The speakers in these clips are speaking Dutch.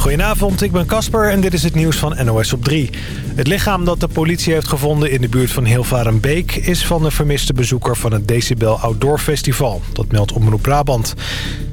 Goedenavond, ik ben Casper en dit is het nieuws van NOS op 3. Het lichaam dat de politie heeft gevonden in de buurt van Hilvarenbeek... is van de vermiste bezoeker van het Decibel Outdoor Festival. Dat meldt Omroep Brabant.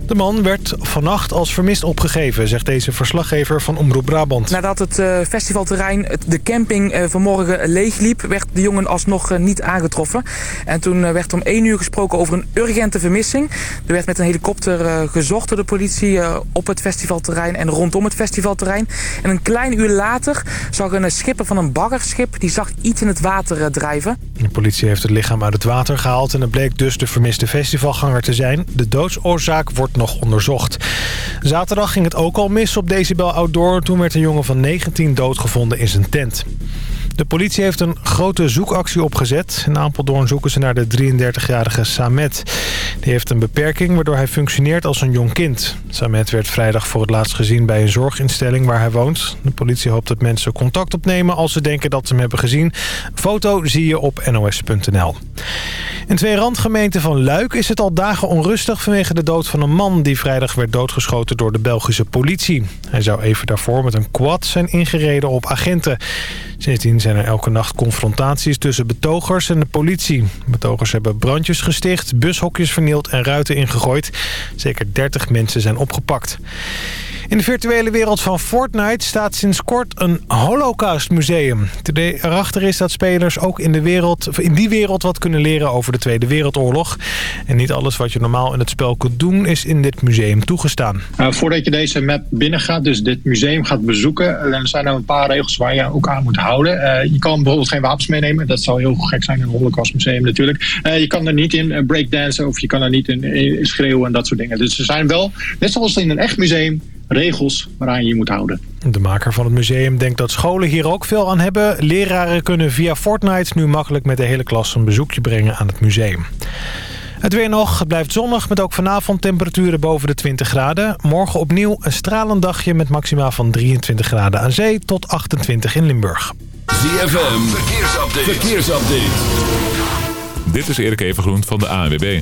De man werd vannacht als vermist opgegeven, zegt deze verslaggever van Omroep Brabant. Nadat het uh, festivalterrein, de camping uh, vanmorgen leegliep, werd de jongen alsnog uh, niet aangetroffen. En toen werd om één uur gesproken over een urgente vermissing. Er werd met een helikopter gezocht door de politie op het festivalterrein en rondom het festivalterrein. En een klein uur later zag een schipper van een baggerschip, die zag iets in het water drijven. De politie heeft het lichaam uit het water gehaald en het bleek dus de vermiste festivalganger te zijn. De doodsoorzaak wordt nog onderzocht. Zaterdag ging het ook al mis op Decibel Outdoor. Toen werd een jongen van 19 doodgevonden in zijn tent. De politie heeft een grote zoekactie opgezet. In Apeldoorn zoeken ze naar de 33-jarige Samet. Die heeft een beperking waardoor hij functioneert als een jong kind. Samet werd vrijdag voor het laatst gezien bij een zorginstelling waar hij woont. De politie hoopt dat mensen contact opnemen als ze denken dat ze hem hebben gezien. Foto zie je op nos.nl. In twee randgemeenten van Luik is het al dagen onrustig vanwege de dood van een man... die vrijdag werd doodgeschoten door de Belgische politie. Hij zou even daarvoor met een quad zijn ingereden op agenten. Sindsdien zijn er elke nacht confrontaties tussen betogers en de politie. Betogers hebben brandjes gesticht, bushokjes vernield en ruiten ingegooid. Zeker 30 mensen zijn opgepakt. In de virtuele wereld van Fortnite staat sinds kort een holocaustmuseum. Erachter is dat spelers ook in, de wereld, in die wereld wat kunnen leren over de Tweede Wereldoorlog. En niet alles wat je normaal in het spel kunt doen is in dit museum toegestaan. Uh, voordat je deze map binnengaat, dus dit museum gaat bezoeken... dan zijn er een paar regels waar je ook aan moet houden. Uh, je kan bijvoorbeeld geen wapens meenemen. Dat zou heel gek zijn in een holocaustmuseum natuurlijk. Je kan er niet in breakdansen of je kan er niet in, in schreeuwen en dat soort dingen. Dus er zijn wel, net zoals in een echt museum regels waaraan je je moet houden. De maker van het museum denkt dat scholen hier ook veel aan hebben. Leraren kunnen via Fortnite nu makkelijk met de hele klas een bezoekje brengen aan het museum. Het weer nog. Het blijft zonnig met ook vanavond temperaturen boven de 20 graden. Morgen opnieuw een stralend dagje met maximaal van 23 graden aan zee tot 28 in Limburg. ZFM, verkeersupdate. verkeersupdate. Dit is Erik Evengroen van de ANWB.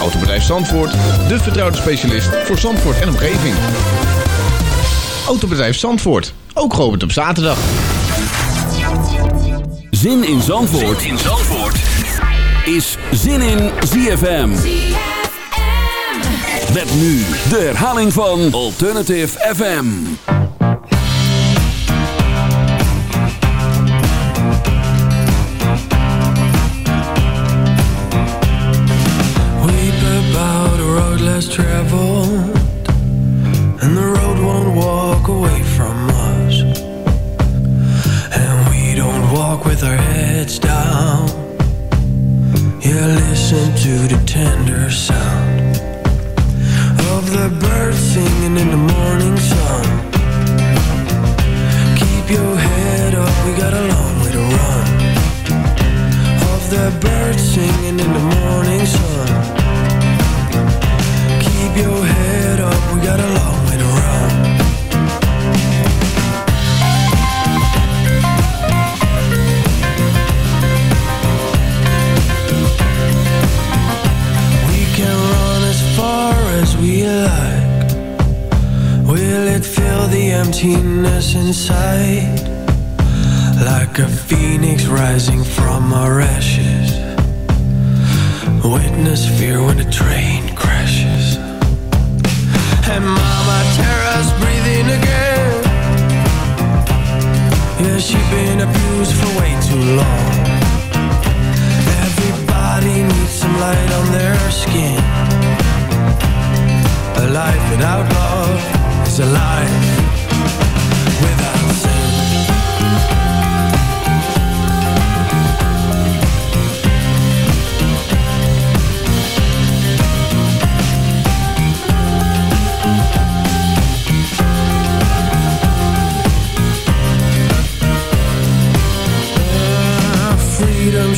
Autobedrijf Zandvoort, de vertrouwde specialist voor Zandvoort en omgeving. Autobedrijf Zandvoort, ook geopend op zaterdag. Zin in Zandvoort, zin in Zandvoort. is Zin in ZFM. ZFM. Met nu de herhaling van Alternative FM. Less traveled And the road won't walk away from us. And we don't walk with our heads down. Yeah, listen to the tender sound Of the birds singing in the morning sun. Keep your head up, we got a long way to run. Of the birds singing in the morning sun your head up, we got a long way to run. We can run as far as we like. Will it fill the emptiness inside? Like a phoenix rising from our ashes. Witness fear when a train breathing again. Yeah, she's been abused for way too long. Everybody needs some light on their skin. A life without love is a life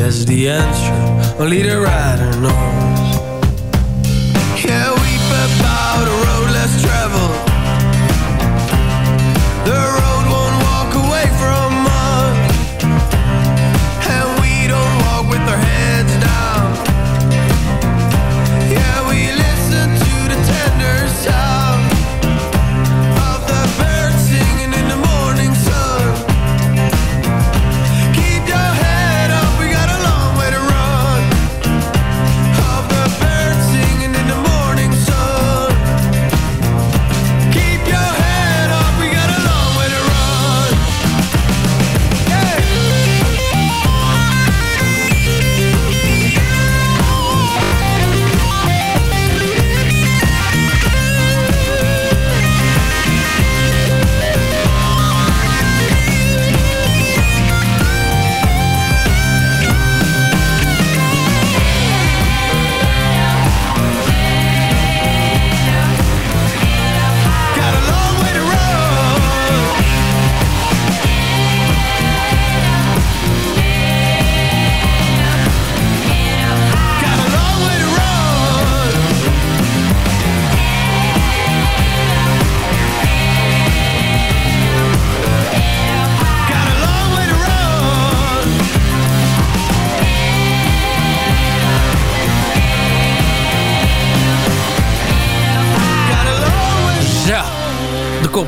guess the answer. Only the a rider on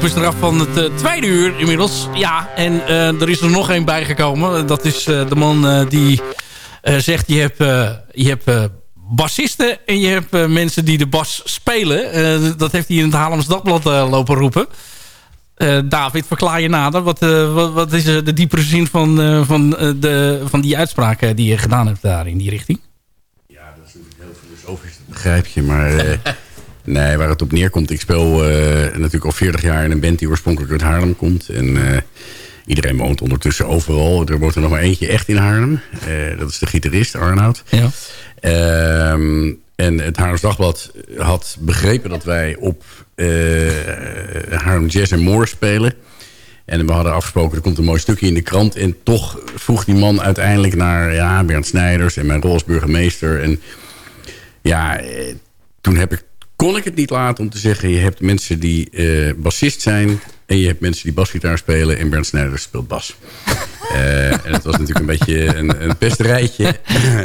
is eraf van het eh, tweede uur inmiddels. Ja, en eh, er is er nog één bijgekomen. Dat is eh, de man eh, die eh, zegt... je hebt, eh, je hebt eh, bassisten en je hebt eh, mensen die de bas spelen. Eh, dat heeft hij in het Haarlems Dagblad eh, lopen roepen. Eh, David, verklaar je nader. Wat, eh, wat, wat is eh, de diepere zin van, eh, van, eh, de, van die uitspraken die je gedaan hebt daar in die richting? Ja, dat is natuurlijk heel filosofisch, dat begrijp je. Maar eh, nee, waar het op neerkomt... Ik speel eh, natuurlijk al 40 jaar in een band die oorspronkelijk uit Haarlem komt. En eh, iedereen woont ondertussen overal. Er woont er nog maar eentje echt in Haarlem. Eh, dat is de gitarist, Arnoud. Ja. Ehm, en het Haarlems Dagblad had begrepen dat wij op Haarlem Jazz en More spelen. En we hadden afgesproken, er komt een mooi stukje in de krant. En toch vroeg die man uiteindelijk naar ja, Bernd Snijders en mijn rol als burgemeester. En ja, toen heb ik, kon ik het niet laten om te zeggen... je hebt mensen die eh, bassist zijn... en je hebt mensen die basgitaar spelen... en Bernd Snijders speelt bas. Eh, en het was natuurlijk een beetje een, een pesterijtje.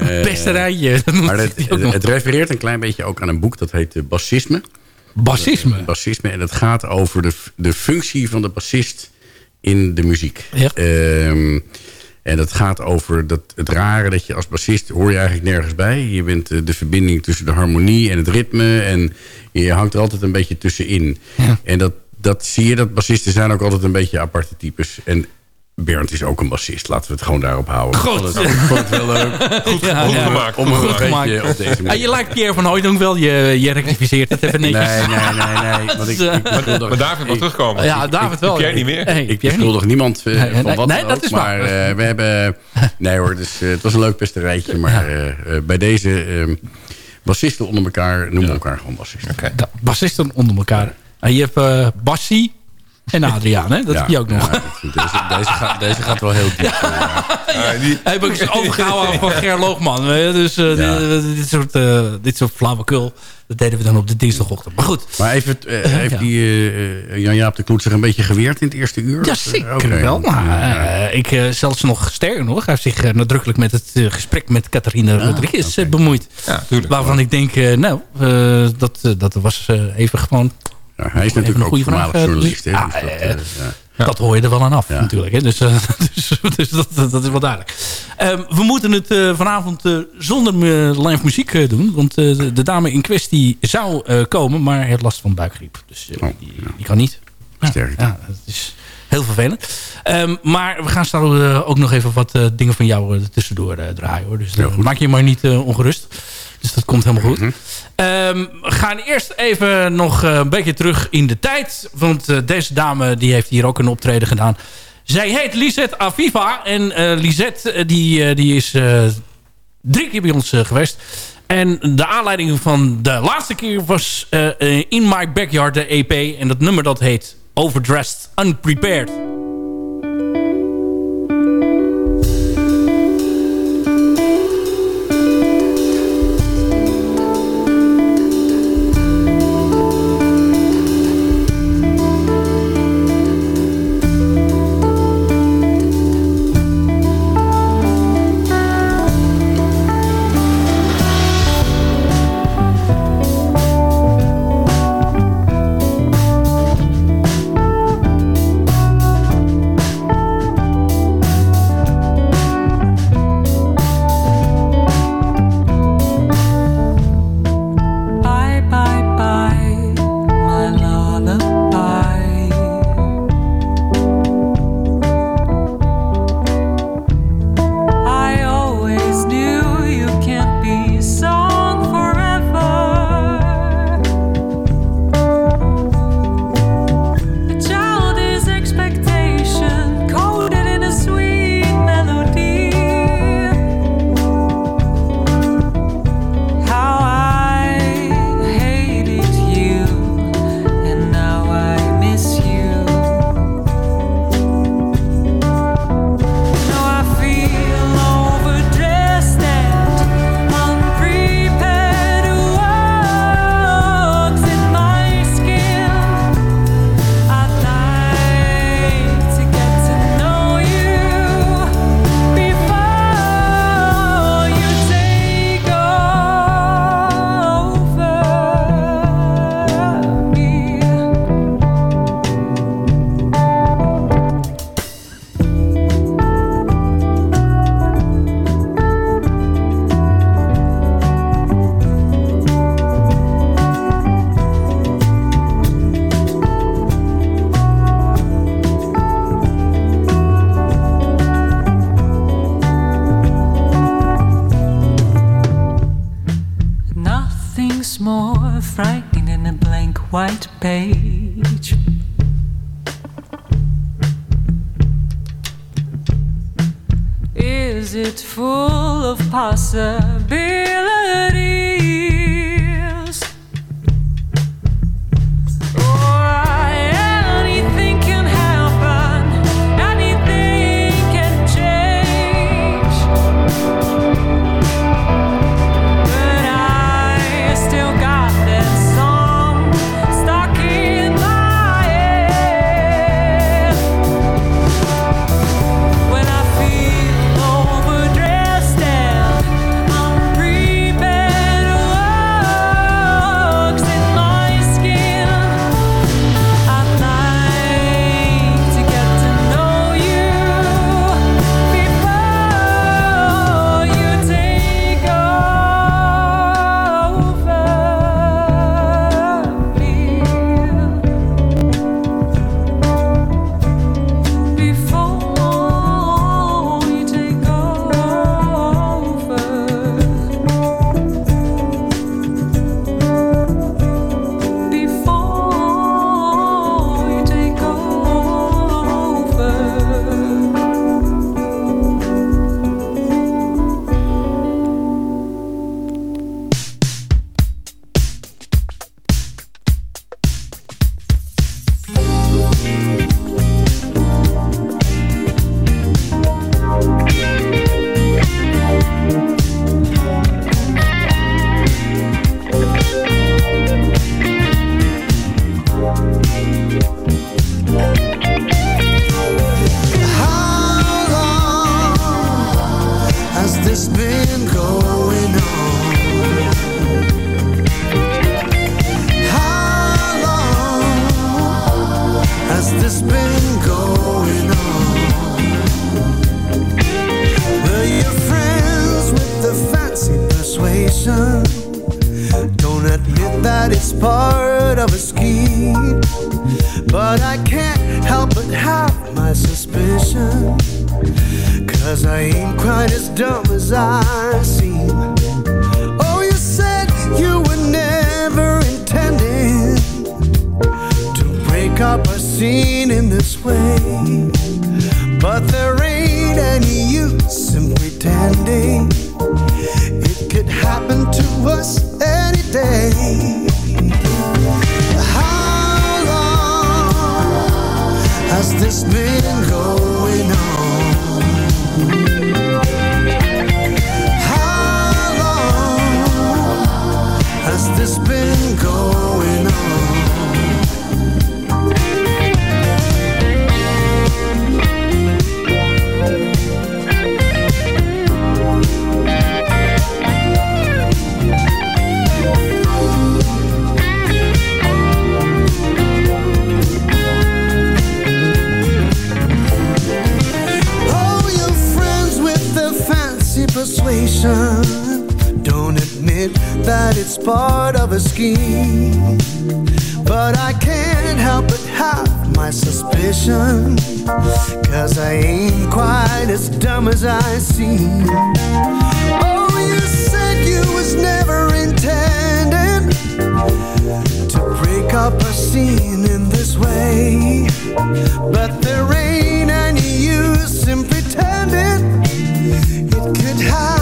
Eh, Pesterijtje. maar het, het refereert een klein beetje ook aan een boek... dat heet Bassisme. Bassisme. Bassisme. En dat gaat over de, de functie van de bassist in de muziek. Ja. Ehm, en dat gaat over dat, het rare dat je als bassist... hoor je eigenlijk nergens bij. Je bent eh, de verbinding tussen de harmonie en het ritme. En je hangt er altijd een beetje tussenin. Ja. En dat, dat zie je, dat bassisten zijn ook altijd een beetje aparte types. En Bernd is ook een bassist. Laten we het gewoon daarop houden. Goed. Ik vond het, ik wel leuk. Goed, Ja, goed ja. gemaakt. Om hem Goed een gemaakt. beetje op deze Ah, je lijkt Pierre van Hooydonk wel. Je, je rectificeert het even netjes. Nee, nee, nee, nee. Want ik, ik Maar David mag terugkomen. Ja, David wel. Pierre niet meer. Nee, Ik beschuldig niemand eh, Nee, van nee, wat nee, dan dat ook, is waar. Maar eh, we hebben... Nee hoor, dus, eh, het was een leuk pesterijtje. Maar eh, eh, bij deze eh, bassisten onder elkaar noemen we elkaar gewoon bassisten. Bassisten onder elkaar. En je hebt eh Bassie en Adriaan, hè? Dat Ja, heb je ook nog. deze, deze, gaat, deze gaat wel heel diep. Ah, die- Heb ik eens overgehouden van Ger Loogman. hè. Dus eh, Ja. dit, dit soort, eh, dit soort flauwekul, dat deden we dan op de dinsdagochtend. Maar goed, Maar even, heeft ja. die eh, eh, Jan-Jaap de Kloet zich een beetje geweerd in het eerste uur? ja zeker wel. Maar, ik zelfs nog sterker nog. Hij heeft zich nadrukkelijk met het gesprek met Catharina Rodriguez eh, bemoeid. Ja, tuurlijk. Waarvan ik denk, eh, nou, eh, dat, dat was even gewoon... Ja, hij is Even natuurlijk ook goede voormalig vraag, eh, journalist. hè, dus dat, eh, eh, ja. Dat hoor je er wel aan af Ja. natuurlijk. Hè? Dus, dus, dus dat, dat is wel duidelijk. Ehm, we moeten het vanavond zonder live muziek doen. Want de, de dame in kwestie zou komen, maar heeft last van buikgriep. Dus Oh, die, ja. die kan niet. Ja, ja, het is, Heel vervelend. Ehm, maar we gaan straks ook nog even wat dingen van jou tussendoor draaien. Hoor. Dus maak je maar niet ongerust. Dus dat komt helemaal goed. Ehm, we gaan eerst even nog een beetje terug in de tijd. Want deze dame die heeft hier ook een optreden gedaan. Zij heet Lisette Aviva. En Lisette die, die is drie keer bij ons geweest. En de aanleiding van de laatste keer was In My Backyard, de EP. En dat nummer dat heet Overdressed Unprepared. suspicion Cause I ain't quite as dumb as I seem. Oh, you said you were never intending To break up a scene in this way. Persuasion don't admit that it's part of a scheme. But I can't help but have my suspicion. Cause I ain't quite as dumb as I seem. Oh, you said you was never intended to break up a scene in this way. But there ain't any use in pretending it could happen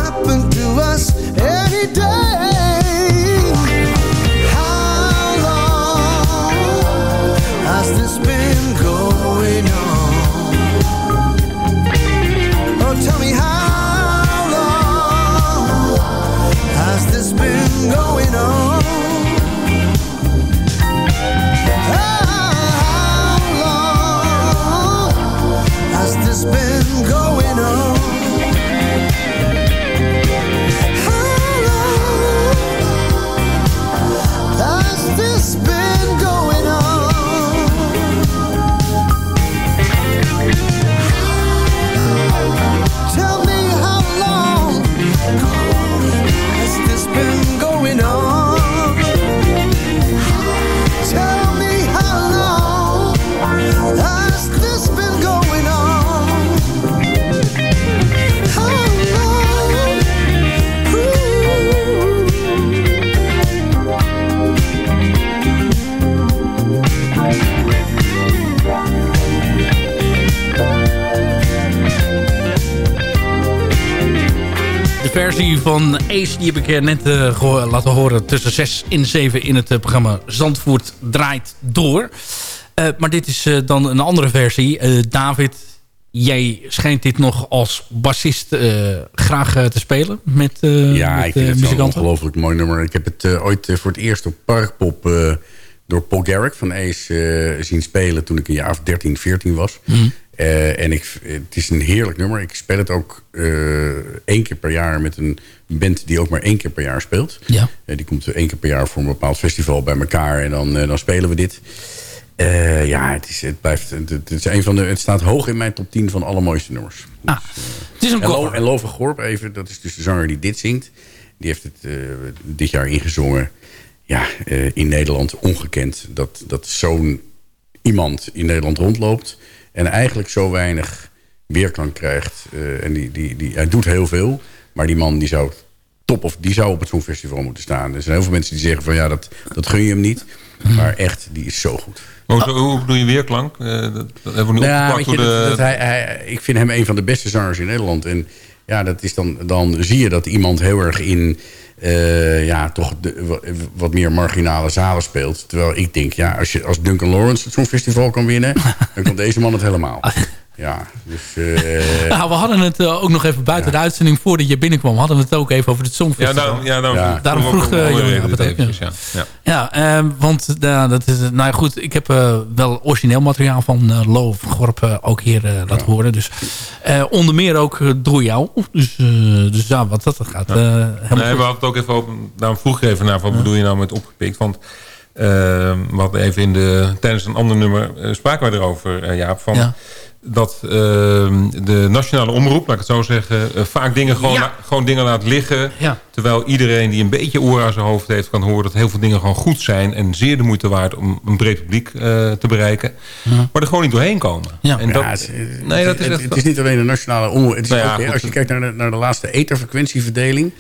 van Ace die heb ik eh, net eh, laten horen tussen 6 en 7 in het eh, programma Zandvoort draait door. Maar dit is dan een andere versie. David, jij schijnt dit nog als bassist graag te spelen met, Ja, met ik vind het muzikanten. ongelooflijk mooi nummer. Ik heb het ooit voor het eerst op Parkpop door Paul Garrick van Ace zien spelen... toen ik een jaar of 13, 14 was. Mm. Uh, en ik, het is een heerlijk nummer. Ik speel het ook uh, één keer per jaar met een band die ook maar één keer per jaar speelt. Ja. Uh, die komt één keer per jaar voor een bepaald festival bij elkaar en dan, dan spelen we dit. Uh, ja, het, is, het, blijft, het, is een van de, het staat hoog in mijn top 10 van alle mooiste nummers. Ah, het is een en, Lo, en Love Gorp even, dat is dus de zanger die dit zingt. Die heeft het uh, dit jaar ingezongen. Ja, in Nederland ongekend. Dat, dat zo'n iemand in Nederland rondloopt... en eigenlijk zo weinig weerklank krijgt. En die, die, die, hij doet heel veel, maar die man die zou top of die zou op het Songfestival moeten staan. Er zijn heel veel mensen die zeggen van ja, dat, dat gun je hem niet. Maar echt, die is zo goed. Hoe, zo, hoe bedoel je weerklank? Uh, dat, dat hebben we nu ja, opgepakt je, door de... dat hij, hij, ik vind hem een van de beste zangers in Nederland. En ja, dat is dan, dan zie je dat iemand heel erg in... Uh, ja, toch de, wat meer marginale zalen speelt. Terwijl ik denk, ja, als, je, als Duncan Lawrence het Songfestival kan winnen... dan kan deze man het helemaal. Ja, dus... Uh... Nou, we hadden het uh, ook nog even buiten ja. de uitzending... voordat je binnenkwam, hadden we het ook even over het Songfestival. Ja, dan, ja, dan, ja. daarom vroeg uh, het ook. Ja, ja. ja uh, want dat is... Nou goed, ik heb uh, wel origineel materiaal van uh, Loof Gorp ook hier laten horen. Dus onder meer ook door jou. Dus, dus ja, wat dat gaat. Ja. nee, we hadden het ook even over... Daarom vroeg ik even naar, wat bedoel je nou met opgepikt? Want we hadden even in de... Tijdens een ander nummer spraken we erover, Jaap, van... dat uh, de nationale omroep, laat ik het zo zeggen... Uh, vaak dingen gewoon, Ja. gewoon dingen laat liggen. Ja. Terwijl iedereen die een beetje oor aan zijn hoofd heeft... kan horen dat heel veel dingen gewoon goed zijn... en zeer de moeite waard om een breed publiek uh, te bereiken. Maar er gewoon niet doorheen komen. Ja. En dat, Ja, het, nee, dat is het, is niet alleen de nationale omroep. Het is Nou ja, ook, goed. als je kijkt naar de, naar de laatste etherfrequentieverdeling...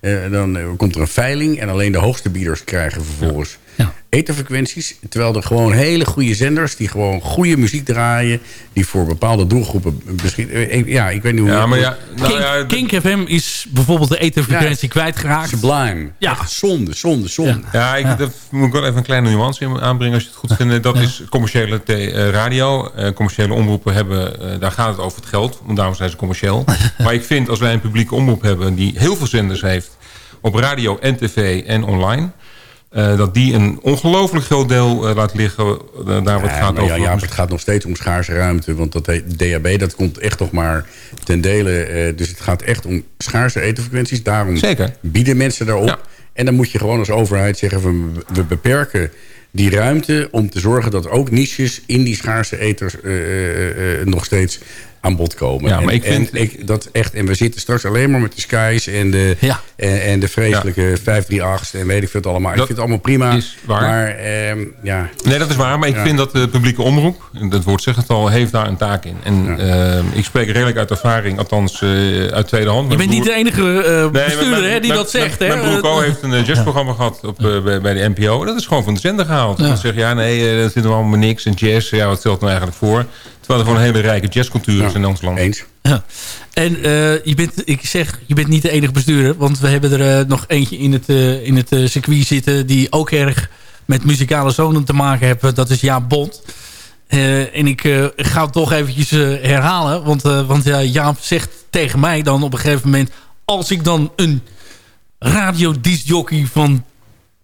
eh, dan eh, komt er een veiling en alleen de hoogste bieders krijgen vervolgens Ja. etherfrequenties. Terwijl er gewoon hele goede zenders die gewoon goede muziek draaien... die voor bepaalde doelgroepen beschikken. Eh, Ja, ik weet niet hoe... ja, maar ja, nou Kink, ja, Kink FM is bijvoorbeeld de etherfrequentie kwijtgeraakt. Sublime. Ja. Echt zonde, zonde, zonde. Ja, ik, daar moet ik wel even een kleine nuance in aanbrengen als je het goed vindt. Dat is commerciële eh, radio. Eh, commerciële omroepen hebben, eh, daar gaat het over het geld. Want daarom zijn ze commercieel. maar ik vind als wij een publieke omroep hebben die heel veel zenders heeft. Op radio en tv en online. Eh, dat die een ongelooflijk groot deel eh, laat liggen. eh, daar wat Ja, gaat maar over. ja, ja, maar het gaat nog steeds om schaarse ruimte. Want dat DHB, dat komt echt nog maar ten dele. eh, dus het gaat echt om schaarse etherfrequenties. Daarom Zeker. bieden mensen daarop. Ja. En dan moet je gewoon als overheid zeggen... van, we beperken die ruimte om te zorgen dat ook niches... in die schaarse eters eh, eh, eh, nog steeds aan bod komen. Ja, maar en, ik vind- en ik, dat echt, en we zitten straks alleen maar met de skies... en de, Ja. en, en de vreselijke 538's en weet ik veel het allemaal. ik Dat vind het allemaal prima. is waar. Maar ehm, ja, Nee, dat is waar. Maar ik Ja. vind dat de publieke omroep, en dat woord zegt het al, heeft daar een taak in. En eh, ik spreek redelijk uit ervaring, althans eh, uit tweede hand. Je bent niet de enige eh, Nee, bestuurder mijn- hè, die mijn- dat zegt. Mijn, hè? mijn broer heeft een eh, jazzprogramma gehad op, bij, bij de NPO. Dat is gewoon van de zender gehaald. Ja. Dan zeg je, ja nee, dat zitten we allemaal maar niks. En jazz, ja, wat stelt het nou eigenlijk voor? Terwijl er gewoon een hele rijke jazzcultuur is in ons land. eens. Ja. En eh, je bent, ik zeg, je bent niet de enige bestuurder. Want we hebben er eh, nog eentje in het, eh, in het circuit zitten... die ook erg met muzikale zonen te maken hebben. Dat is Jaap Bond. Eh, en ik eh, ga het toch eventjes herhalen. Want, eh, want ja, Jaap zegt tegen mij dan op een gegeven moment... als ik dan een radiodiscjockey van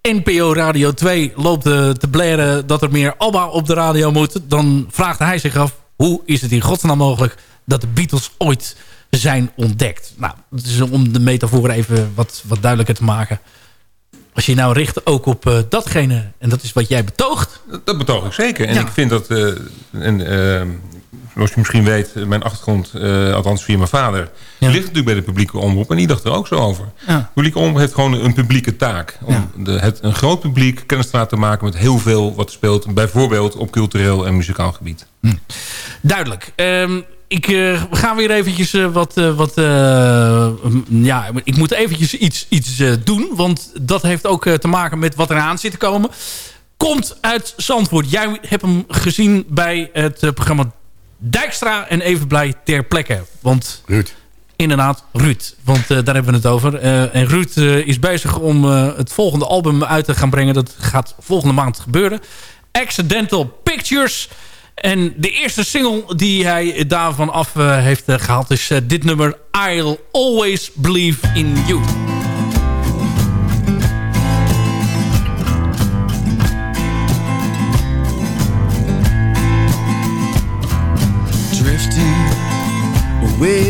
NPO Radio 2 loopt te blaren... dat er meer ABBA op de radio moet... dan vraagt hij zich af... hoe is het in godsnaam mogelijk dat de Beatles ooit zijn ontdekt? Nou, is om de metafoor even wat, wat duidelijker te maken. Als je nou richt ook op eh, datgene... en dat is wat jij betoogt... Dat, dat betoog ik zeker. En Ja. ik vind dat, eh, en, eh, zoals je misschien weet, mijn achtergrond, eh, althans via mijn vader, Ja. ligt natuurlijk bij de publieke omroep. En die dacht er ook zo over. Ja. De publieke omroep heeft gewoon een publieke taak. Om de, het, een groot publiek kennis te laten maken met heel veel wat speelt. Bijvoorbeeld op cultureel en muzikaal gebied. Duidelijk. Ehm, ik eh, ga weer eventjes eh, wat... wat ja, ik moet eventjes iets, iets doen. Want dat heeft ook te maken met wat eraan zit te komen. Komt uit Zandvoort. Jij hebt hem gezien bij het programma Dijkstra en Even Blij ter plekke. Want Ruud. inderdaad, Ruud. Want eh, daar hebben we het over. Eh, en Ruud eh, is bezig om het volgende album uit te gaan brengen. Dat gaat volgende maand gebeuren. Accidental Pictures. En de eerste single die hij daarvan af heeft eh, gehaald is dit nummer. I'll Always Believe in You.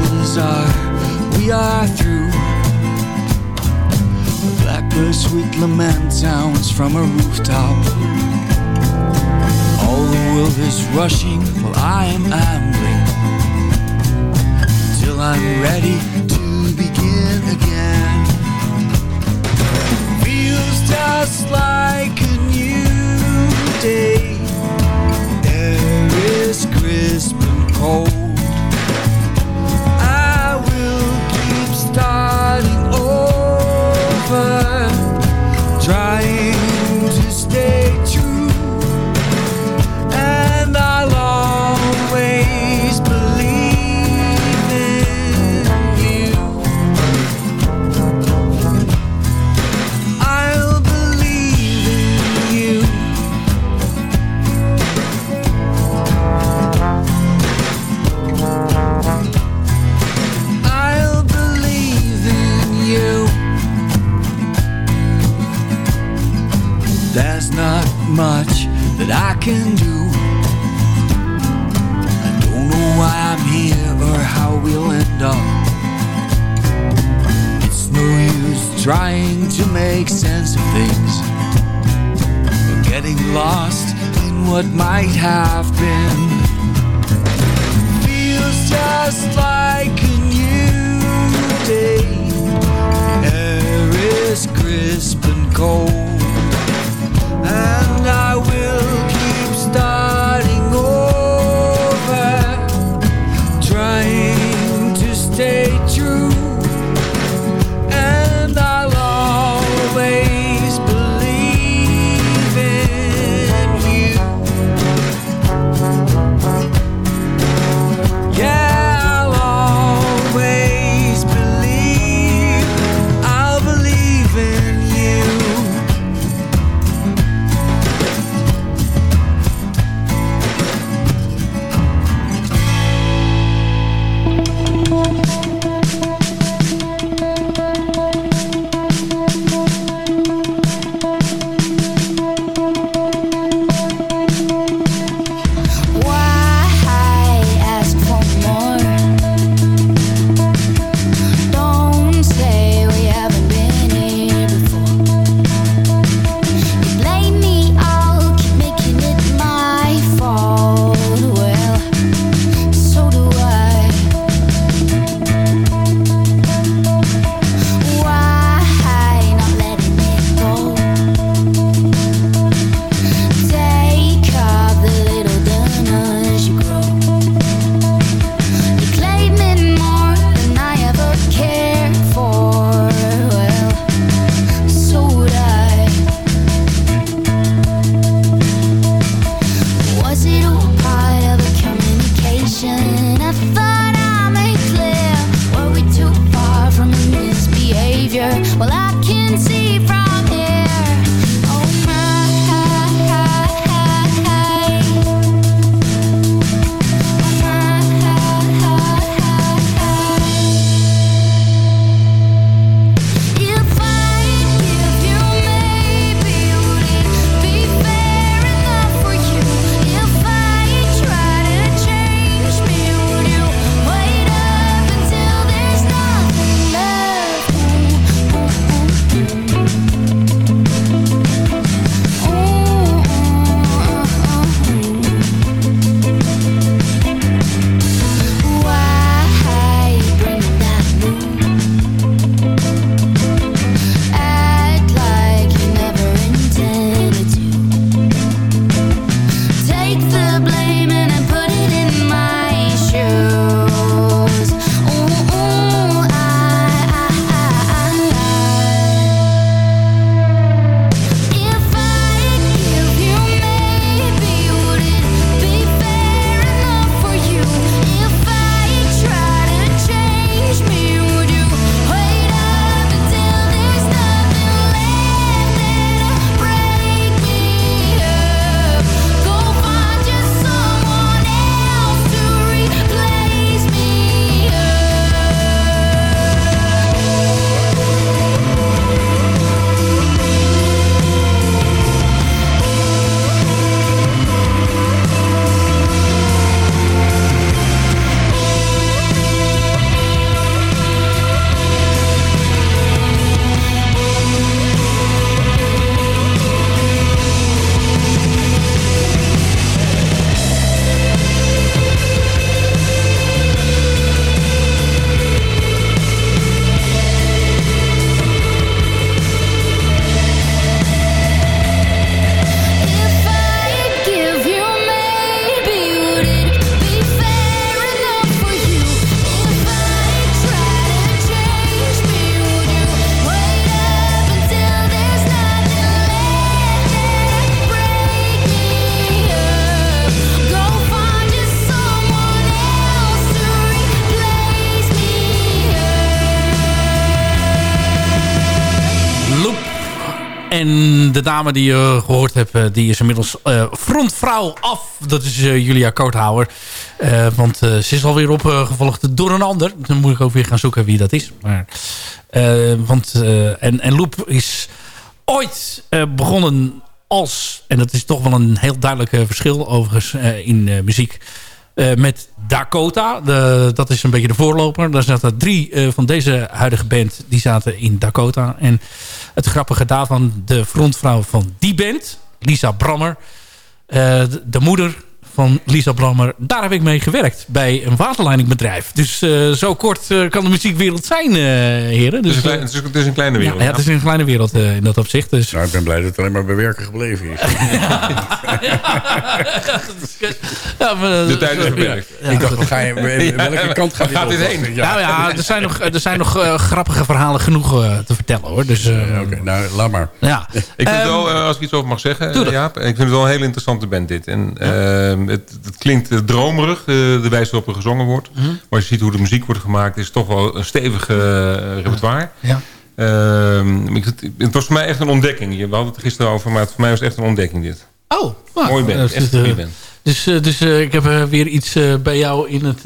Chances are we are through. A blackbird sweet lament sounds from a rooftop. All the world is rushing while I am ambling. Till I'm ready to begin again. Feels just like a new day. Air is crisp and cold. That I can do. I don't know why I'm here or how we'll end up. It's no use trying to make sense of things. Or getting lost in what might have been. Feels just like a new day. The air is crisp and cold. And I will En de dame die je gehoord hebt, die is inmiddels frontvrouw af. Dat is Julia Koothouwer. want ze is alweer opgevolgd door een ander. Dan moet ik ook weer gaan zoeken wie dat is. Maar, want, en, en Loep is ooit begonnen als... en dat is toch wel een heel duidelijk verschil overigens in muziek... Uh, met Dakota. De, dat is een beetje de voorloper. Daar zaten drie uh, van deze huidige band. Die zaten in Dakota. En het grappige daarvan. De frontvrouw van die band. Lisa Brammer. De, de, moeder van Lisa Brammer. Daar heb ik mee gewerkt bij een waterleidingbedrijf. Dus uh, zo kort uh, kan de muziekwereld zijn, uh, heren. Dus, het, is een, het, is, het, is een kleine wereld. Ja, ja, het is een kleine wereld in dat opzicht. Dus. Nou, ik ben blij dat het alleen maar bij werken gebleven is. ja, maar, de tijd is beperkt. ik dacht, ga je, welke kant gaat, gaat dit heen? Nou ja, er zijn nog, er zijn nog grappige verhalen genoeg te vertellen hoor. Dus, Oké, okay, nou laat maar. Ja. ik vind um, het wel, als ik iets over mag zeggen, Jaap. Ik vind het wel een hele interessante band dit. En ehm, het, het, klinkt uh, dromerig, uh, de wijze waarop er gezongen wordt. Mm -hmm. Maar als je ziet hoe de muziek wordt gemaakt... is het toch wel een stevige uh, repertoire. Ja. het, het, was voor mij echt een ontdekking. We hadden het gisteren over, maar het, voor mij was het echt een ontdekking dit. Oh. Mooi band, echt een goede band. Dus, dus ik heb weer iets bij jou in het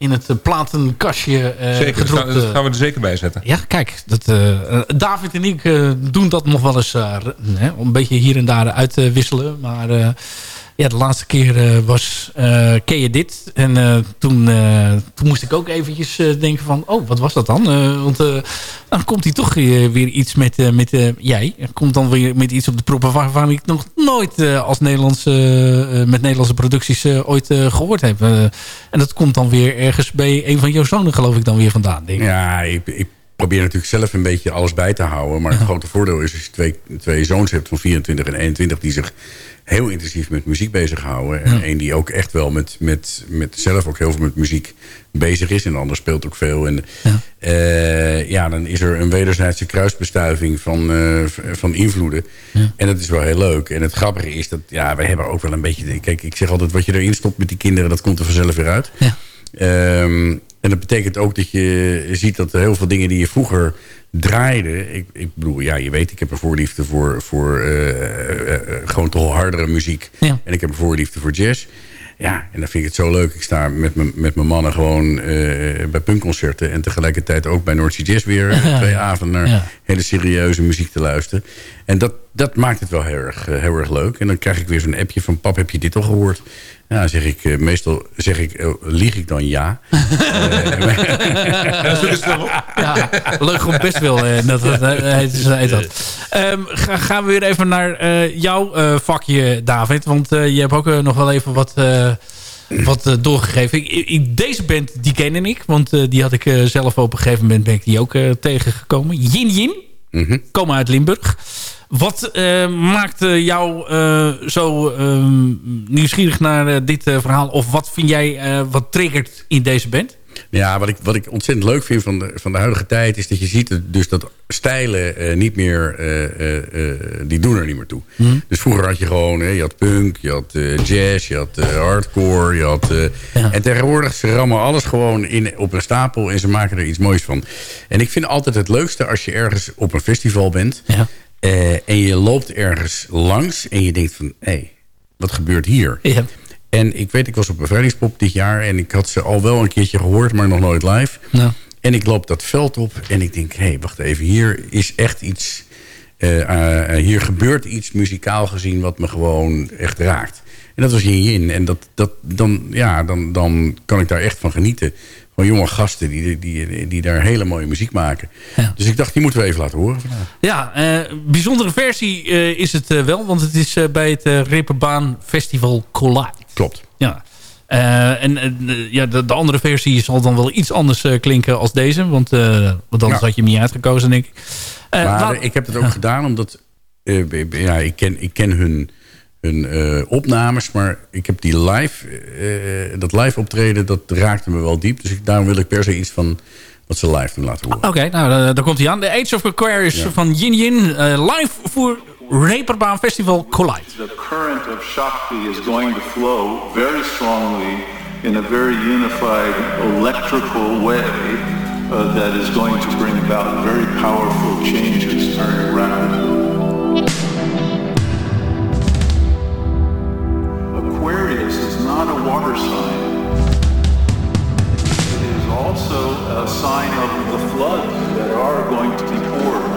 in het platenkastje uh, zeker. Dat gaan, dat gaan, we er zeker bij zetten. Ja, kijk. Dat, uh, David en ik uh, doen dat nog wel eens om een beetje hier en daar uit te wisselen. Maar ja, de laatste keer uh, was, uh, ken je dit? En uh, toen, toen moest ik ook eventjes denken van, oh, wat was dat dan? want dan komt hij toch weer iets met, met jij. komt dan weer met iets op de proppen waarvan ik nog nooit als Nederlandse, met Nederlandse producties ooit gehoord heb. en dat komt dan weer ergens bij een van jouw zonen, geloof ik, dan weer vandaan. Denk ik. Ja, ik, ik probeer natuurlijk zelf een beetje alles bij te houden. Maar het grote voordeel is als je twee, twee zoons hebt van 24 en 21... die zich heel intensief met muziek bezighouden. En een die ook echt wel met, met, met zelf ook heel veel met muziek bezig is. En de ander speelt ook veel. En, ja. Uh, ja, dan is er een wederzijdse kruisbestuiving van, uh, van invloeden. Ja. En dat is wel heel leuk. En het grappige is dat, ja, wij hebben ook wel een beetje... Kijk, ik zeg altijd, wat je erin stopt met die kinderen... dat komt er vanzelf weer uit. Ja. Um, en dat betekent ook dat je ziet dat heel veel dingen die je vroeger draaide... Ik, ik bedoel, ja, je weet, ik heb een voorliefde voor, voor uh, uh, uh, gewoon toch hardere muziek. Ja. En ik heb een voorliefde voor jazz. Ja, en dan vind ik het zo leuk. Ik sta met, met mijn mannen gewoon bij punkconcerten... en tegelijkertijd ook bij Noordzee Jazz weer twee avonden... naar ja. hele serieuze muziek te luisteren. En dat, dat maakt het wel heel erg, heel erg leuk. En dan krijg ik weer zo'n appje van... pap, heb je dit al gehoord? Ja, zeg ik, uh, meestal zeg ik, uh, lieg ik dan ja. ja, is wel op. ja, leuk best wel. Uh, dat, dat, heet, dat. Um, ga, gaan we weer even naar jouw vakje, David. Want je hebt ook nog wel even wat, wat doorgegeven. Ik, ik, deze band, die kende ik. Want die had ik zelf op een gegeven moment ben ik die ook tegengekomen. Yin Yin. Mm -hmm. Komen uit Limburg. Wat uh, maakt jou uh, zo nieuwsgierig naar dit verhaal? Of wat vind jij wat triggert in deze band? Ja, wat ik, wat ik ontzettend leuk vind van de, van de huidige tijd... is dat je ziet dus dat stijlen niet meer... die doen er niet meer toe. Mm. Dus vroeger had je gewoon... je had punk, je had jazz, je had hardcore... Je had, ja. En tegenwoordig ze rammen alles gewoon in, op een stapel... en ze maken er iets moois van. En ik vind altijd het leukste als je ergens op een festival bent... Ja. Uh, en je loopt ergens langs en je denkt van... hé, hey, wat gebeurt hier? Ja. En ik weet, ik was op bevrijdingspop dit jaar... en ik had ze al wel een keertje gehoord, maar nog nooit live. En ik loop dat veld op en ik denk... hé, hey, wacht even, hier is echt iets... Uh, uh, hier gebeurt iets muzikaal gezien wat me gewoon echt raakt. En dat was Yin Yin. En dat, dat, dan, ja, dan, dan kan ik daar echt van genieten. Jonge gasten die, die, die daar hele mooie muziek maken. Ja. Dus ik dacht, die moeten we even laten horen vandaag. Ja, uh, bijzondere versie uh, is het uh, wel. Want het is bij het Reeperbaan Festival Collide. Klopt. Ja. en ja, de, de, andere versie zal dan wel iets anders klinken als deze. Want, want anders ja. had je hem niet uitgekozen, denk ik. maar ik heb het ook gedaan omdat... ja, ik, ken, ik ken hun hun uh, opnames. Maar ik heb die live, uh, dat live optreden, dat raakte me wel diep. Dus ik, daarom wil ik per se iets van wat ze live doen laten horen. Oké, okay, nou uh, daar komt hij aan. The Age of Aquarius ja. van Yin Yin. live voor Reeperbaan Festival Collide. The current of Shakti is going to flow very strongly in a very unified electrical way uh, that is going to bring about very powerful changes very rapidly. Aquarius is not a water sign. It is also a sign of the floods that are going to be poured.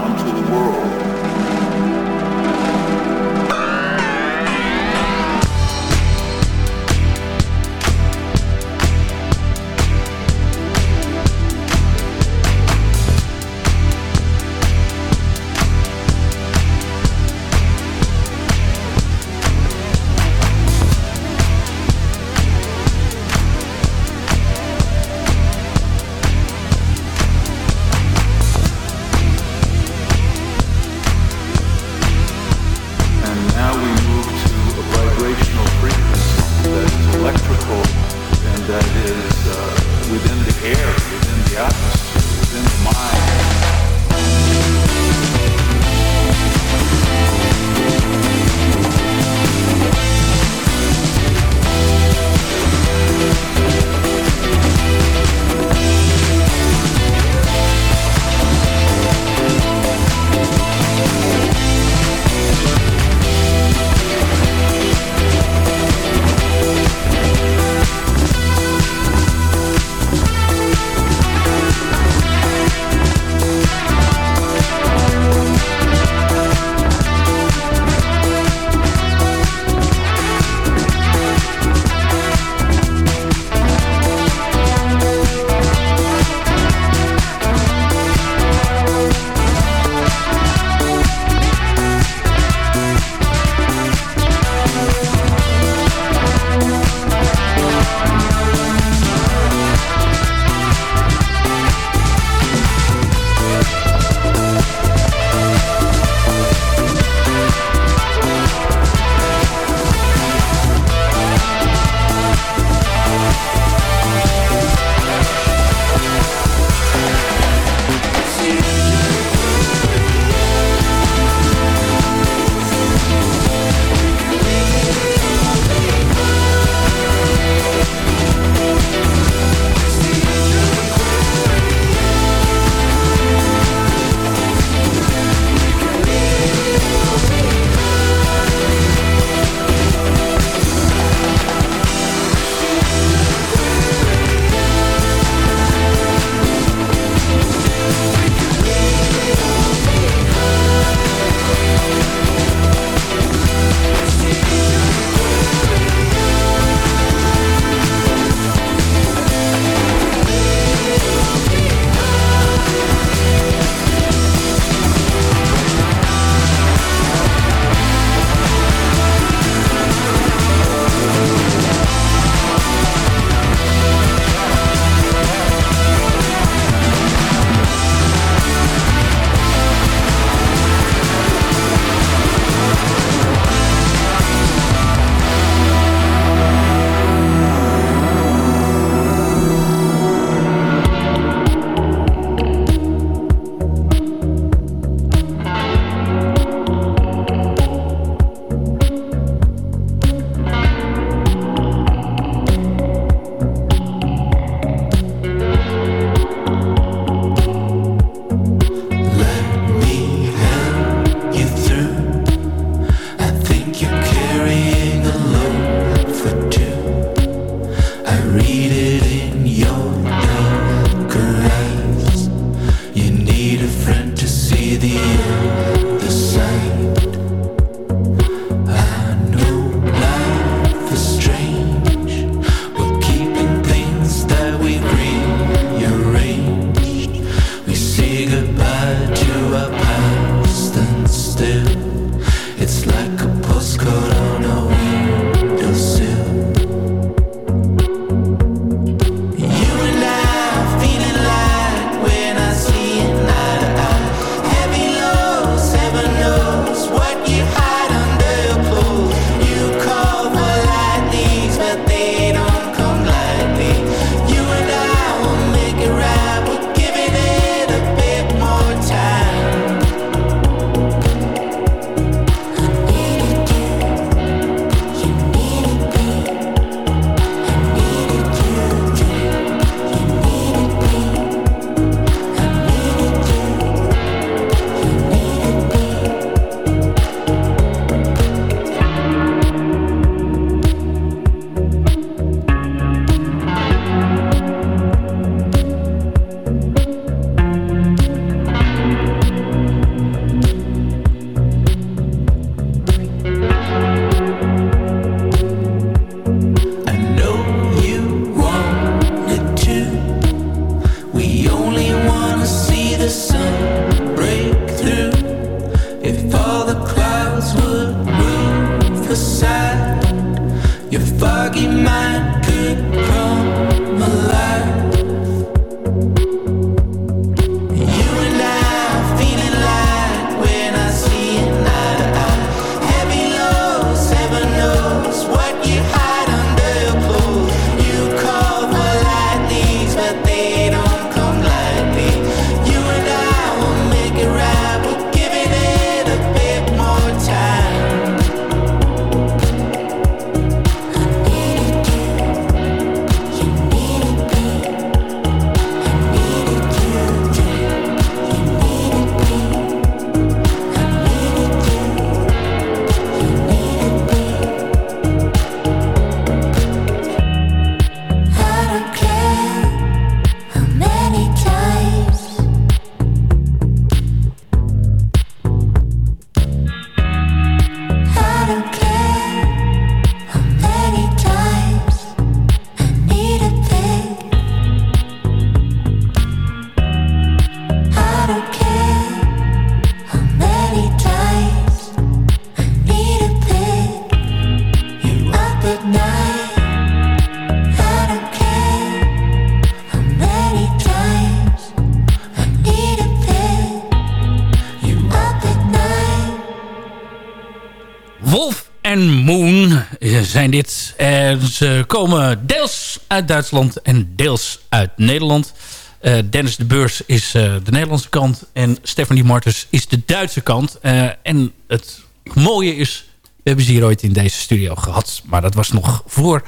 Zijn dit. En ze komen deels uit Duitsland en deels uit Nederland. Eh, Dennis de Beurs is eh, de Nederlandse kant. En Stephanie Martens is de Duitse kant. Eh, en het mooie is... We hebben ze hier ooit in deze studio gehad. Maar dat was nog voor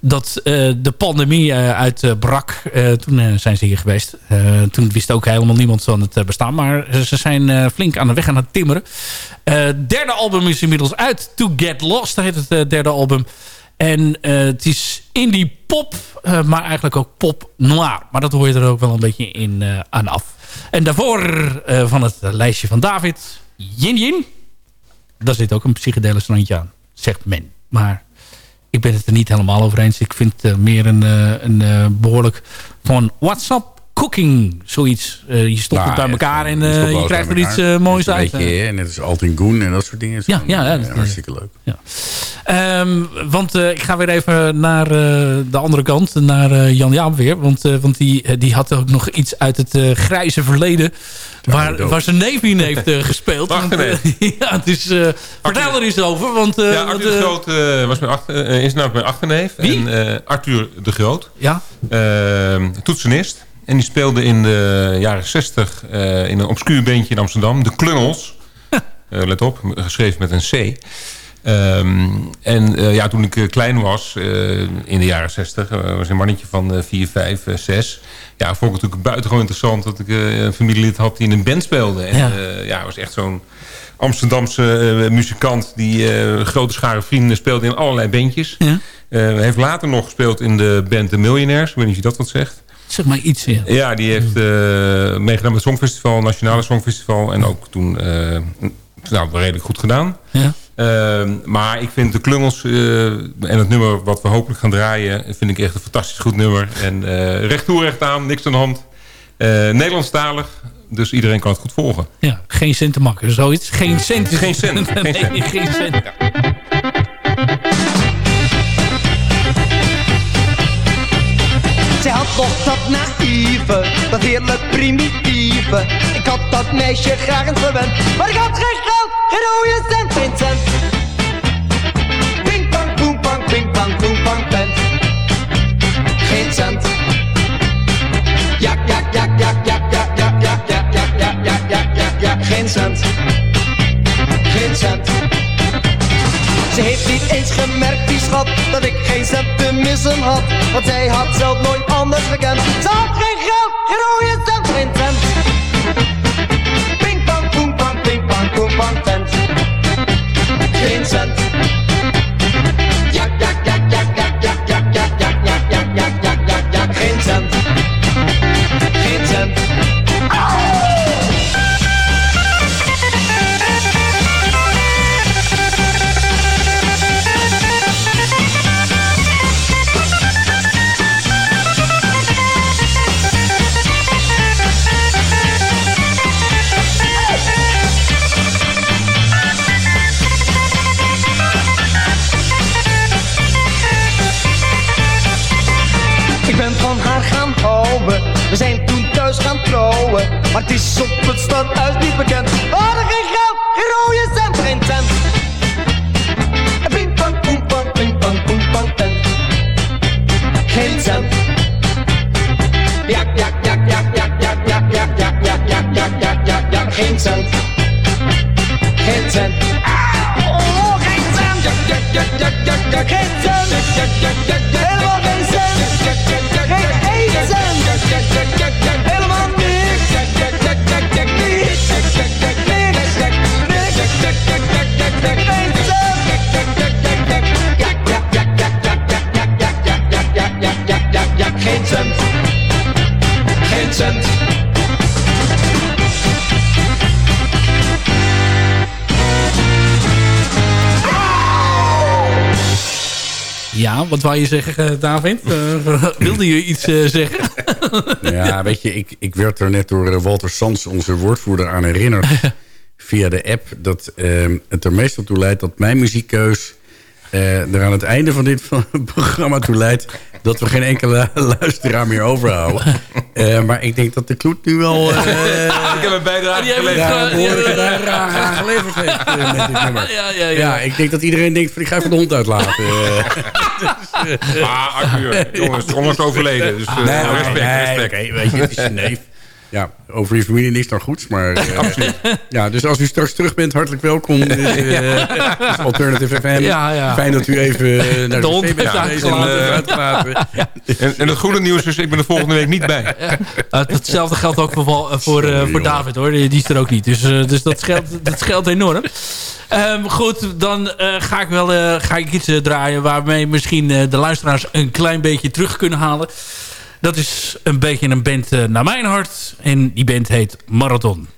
dat eh, de pandemie eh, uitbrak. Eh, toen zijn ze hier geweest. Toen wist ook helemaal niemand van het bestaan. Maar ze zijn flink aan de weg aan het timmeren. Derde album is inmiddels uit. To Get Lost heet het derde album. En het is indie pop, maar eigenlijk ook pop noir. Maar dat hoor je er ook wel een beetje in aan af. En daarvoor van het lijstje van David, Yin Yin. Daar zit ook een psychedelisch randje aan, zegt men. Maar ik ben het er niet helemaal over eens. Ik vind het meer een, eh, een eh, behoorlijk van WhatsApp cooking, zoiets. Eh, je stopt het bij elkaar en eh, je krijgt er iets eh, moois uit. Weet je, hè, net als Altingoen en dat soort dingen. Ja, ja, ja, Eh, dat- hartstikke leuk. Ja. Ehm, want eh, ik ga weer even naar eh, de andere kant, naar eh, Jan Jaap weer. Want, want die, die had ook nog iets uit het grijze verleden... Waar, waar zijn neef in heeft gespeeld. Eh, ja, dus uh, vertel er eens over. Want, ja, Arthur de Groot was mijn achter, is nou mijn achterneef. Wie? En, Arthur de Groot. Ja. Uh, toetsenist. En die speelde in de jaren 60 uh, in een obscuur beentje in Amsterdam. De Klungels. uh, let op, geschreven met een C. Um, en uh, ja, toen ik uh, klein was, uh, in de jaren 60, was een mannetje van 4, 5, 6. Ja, vond ik het natuurlijk buitengewoon interessant dat ik een familielid had die in een band speelde. En ja, ja was echt zo'n Amsterdamse muzikant die grote schare vrienden speelde in allerlei bandjes. Ja. heeft later nog gespeeld in de band The Millionaires. Ik weet niet of je dat wat zegt. Zeg maar iets, ja. Ja, die heeft meegedaan met het Songfestival, Nationale Songfestival. En ook toen nou, redelijk goed gedaan. Ja. Ehm, maar ik vind de klungels eh, en het nummer wat we hopelijk gaan draaien... vind ik echt een fantastisch goed nummer. En eh, recht toe, recht aan, niks aan de hand. Eh, Nederlandstalig, dus iedereen kan het goed volgen. Ja, geen cent te makken, zoiets. Geen cent. Geen cent. nee, geen cent. Geen had dat naïeve, dat heerlijk primitieve. Ik had dat meisje graag eens verwend, maar ik had geen rode cent. Ping pang, poem pang, ping pang, poem pang, pen. Geen cent. Ja, ja, ja, ja, ja, ja, ja, ja, ja, ja, ja, ja, ja, ja, ja, geen cent. Geen cent. Ze heeft niet eens gemerkt, die schat, dat ik geen cent te missen had. Want zij had zelf nooit anders gekend. Ze geen geld, geen rode cent, geen cent. Ping pang, poem pang, ping pang, poem pang, tent. Geen cent. Maar het is op het stadhuis niet bekend. Wat wou je zeggen, eh, David? Eh, wilde je iets eh, zeggen? Ja, weet je, ik, ik werd er net door Walter Sans, onze woordvoerder, aan herinnerd... via de app, dat ehm, het er meestal toe leidt dat mijn muziekkeus... eh, er aan het einde van dit programma toe leidt... dat we geen enkele luisteraar meer overhouden. Eh, maar ik denk dat de kloet nu wel... eh, ik heb een bijdrage Die hebben geleverd. behoorlijke bijdrage aan geleverd heeft met dit nummer. Ja, ja, ja. Ja, ik denk dat iedereen denkt van ik ga even de hond uitlaten. Eh, Ah, Arthur, jongens, is overleden. Dus nee, respect, nee, respect. oké, weet je, het is neef. Ja, over je familie niks dan goeds, maar... eh, Ja, dus als u straks terug bent, hartelijk welkom. Eh, is Alternative FM. Ja, ja. Fijn dat u even eh, naar De hond tv bent heeft geweest en, uitgelaten. En, en het goede nieuws is, ik ben er volgende week niet bij. Uh, hetzelfde geldt ook voor, voor, eh, Sorry, voor. David hoor. Die die is er ook niet. Dus, eh, dus dat, scheelt, dat scheelt enorm. Ehm, goed, dan eh, ga ik wel eh, ga ik iets draaien... waarmee misschien eh, de luisteraars een klein beetje terug kunnen halen. Dat is een beetje een band eh, naar mijn hart. En die band heet Marathon.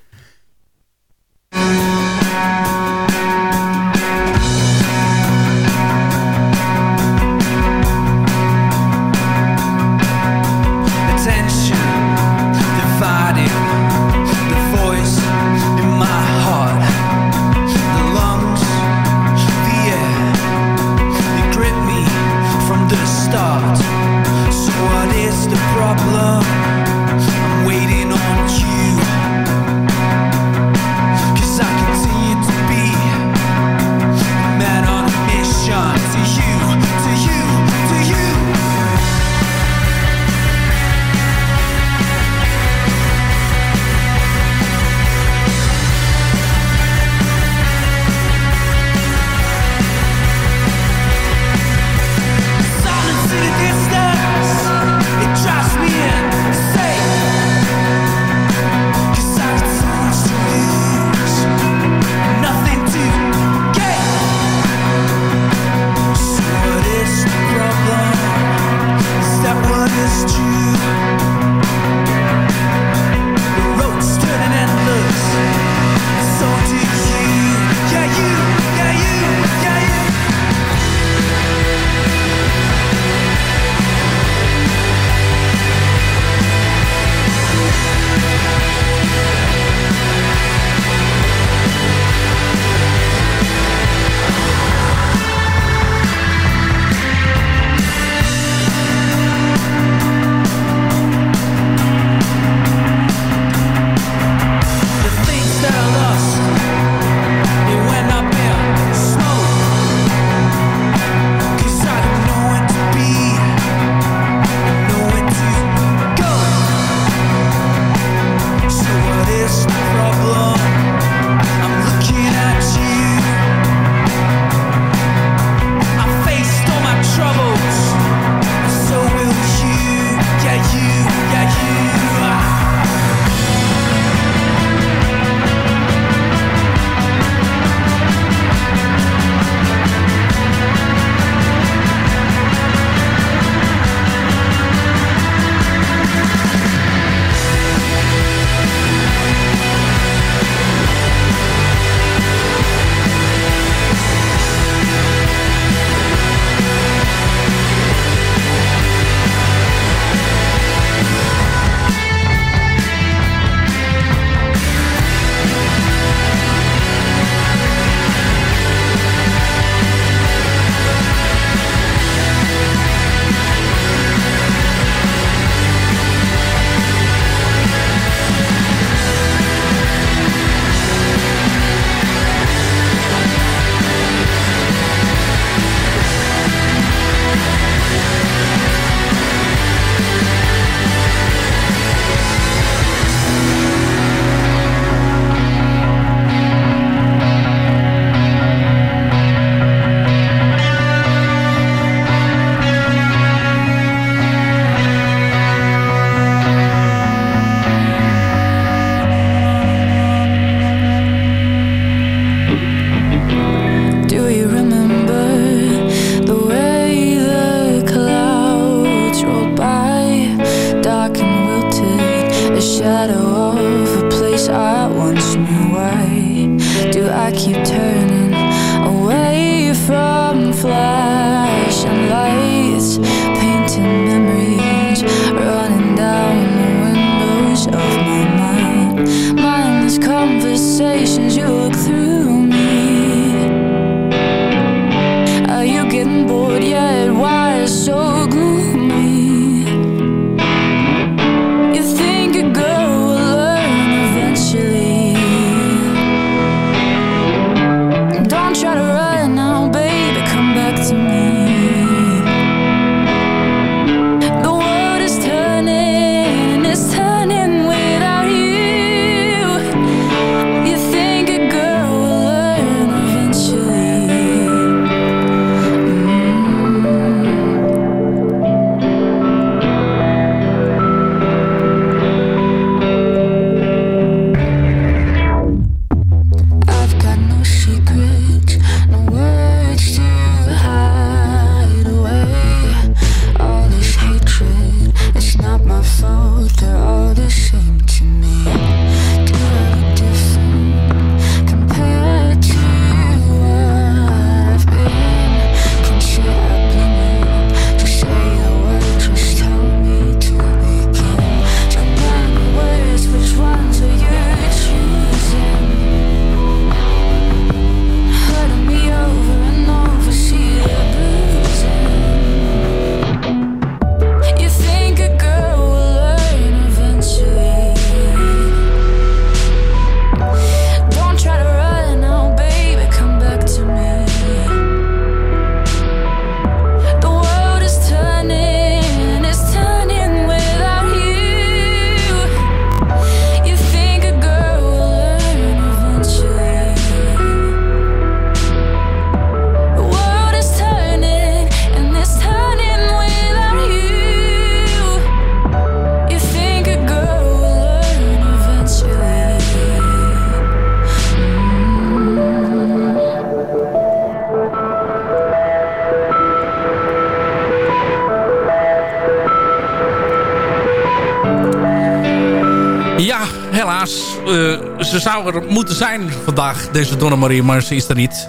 Zou er moeten zijn vandaag, deze Donna Marie, maar ze is er niet.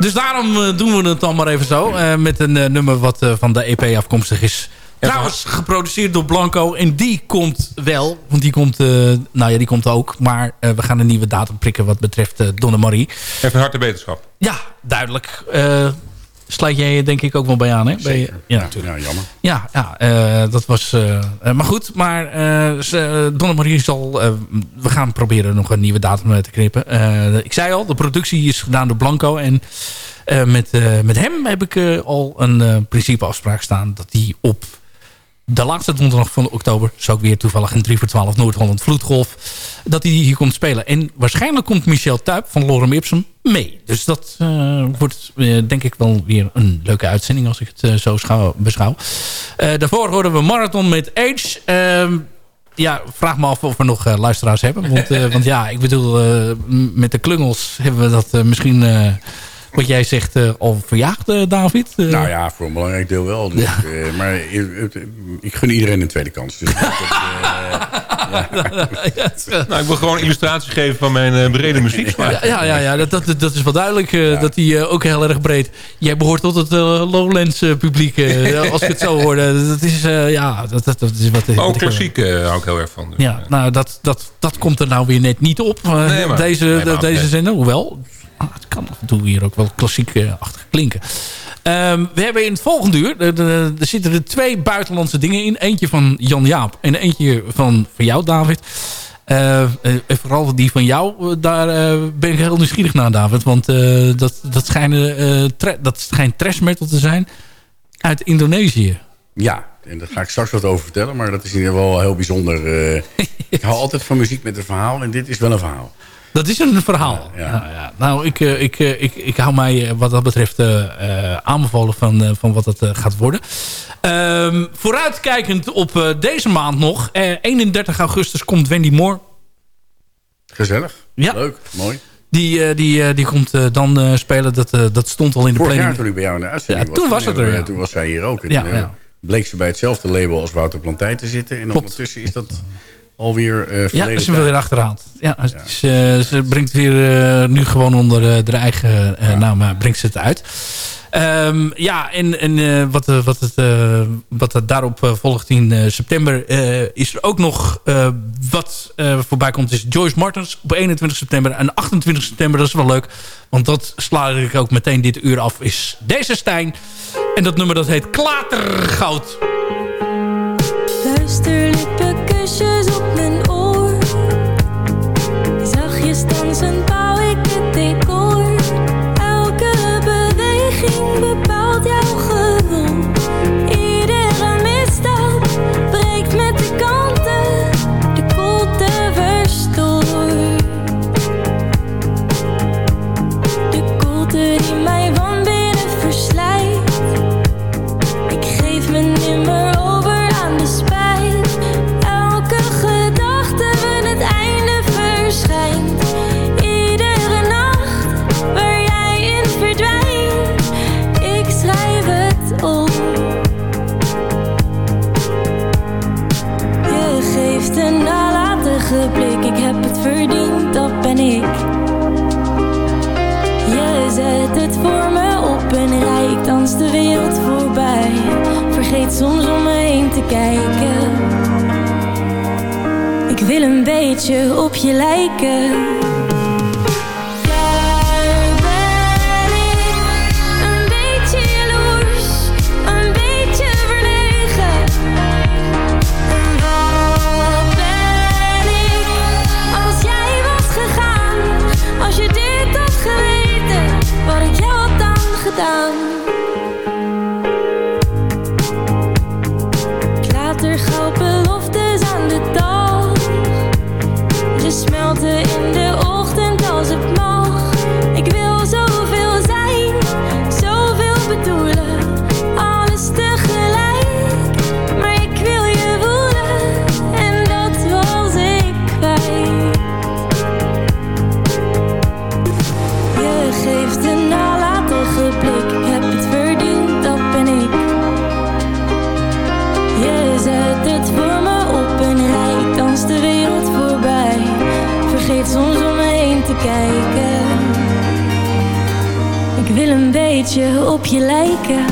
Dus daarom eh, doen we het dan maar even zo. eh, met een eh, nummer wat van de EP afkomstig is. Trouwens, geproduceerd door Blanco. En die komt wel. Want die komt, nou ja, die komt ook. Maar we gaan een nieuwe datum prikken wat betreft Donna Marie. Even harte beterschap. Ja, duidelijk. Sluit jij je denk ik ook wel bij aan, hè? Bij- ja, natuurlijk. ja, jammer. Ja, ja eh, dat was... eh, eh, maar goed, maar Donna Marie zal... we gaan proberen nog een nieuwe datum te knippen. Ik zei al, de productie is gedaan door Blanco. En met, met hem heb ik al een principeafspraak staan... dat die op de laatste donderdag van oktober... zo ook weer toevallig in 3 voor 12 Noord-Holland Vloedgolf... dat hij hier komt spelen. En waarschijnlijk komt Michel Tuip van Lorem Ipsum mee. Dus dat eh, wordt eh, denk ik wel weer een leuke uitzending... als ik het eh, zo schouw- beschouw. Daarvoor horen we Marathon met Age... Ehm, ja, vraag me af of we nog luisteraars hebben. Want, want ja, ik bedoel, met de klungels hebben we dat misschien... wat jij zegt, eh, al verjaagd, eh, David? Eh, Nou ja, voor een belangrijk deel wel. Dus, Ja. eh, maar ik gun iedereen een tweede kans. Dus dat, Nou, ik wil gewoon illustraties geven van mijn eh, brede muzieksmaak. Ja, ja, ja, ja dat, dat, dat is wel duidelijk. eh, Dat hij ook heel erg breed... Jij behoort tot het Lowlands publiek, eh, als ik het zo hoorde. Dat is, eh, ja, dat, dat, dat is wat... Maar ook ik- klassiek eh, hou ik heel erg van. Dus, Ja, nou, dat, dat, dat komt er nou weer net niet op. eh, Nee, maar- deze nee, maar deze zender. Hoewel, het kan af en toe hier ook wel klassiek-achtig klinken. Ehm, we hebben in het volgende uur... er zitten er twee buitenlandse dingen in. Eentje van Jan Jaap en eentje van, van jou, David. Eh, eh, en vooral die van jou, eh, daar eh, ben ik heel nieuwsgierig naar, David. Want eh, dat, dat, schijnen, eh, dat schijnt trash metal te zijn uit Indonesië. Ja, en daar ga ik straks wat over vertellen. Maar dat is in ieder geval heel bijzonder. eh. ik hou altijd van muziek met een verhaal. En dit is wel een verhaal. Dat is een verhaal. Ja. Nou, ja. nou ik, eh, ik, eh, ik, ik hou mij eh, wat dat betreft aanbevolen van, van wat het gaat worden. Ehm, vooruitkijkend op deze maand nog. eh, 31 augustus komt Wendy Moore. Gezellig. Ja. Leuk. Mooi. Die, die, die komt dan spelen. Dat, dat stond al in de Vorig planning. toen ik bij jou in de uitzending Ja, toen was het er. Toen was zij hier ook. Ja, bleek ze bij hetzelfde label als Wouter Plantijn te zitten. En Klopt. ondertussen is dat alweer uh, Ja, ze wil weer achterhaald. Ja, ja. Ze, ze, brengt weer uh, nu gewoon onder de eigen naam brengt ze het uit. Um, ja, en, en wat, wat, het, wat het daarop volgt in september... is er ook nog wat voorbij komt. is Joyce Martens op 21 september. En 28 september, dat is wel leuk. Want dat sla ik ook meteen dit uur af. Is deze Stijn. En dat nummer dat heet Klatergoud. Blik. Ik heb het verdiend, dat ben ik. Je zet het voor me op en rijk danst de wereld voorbij. Vergeet soms om me heen te kijken. Ik wil een beetje op je lijken. Je lijken.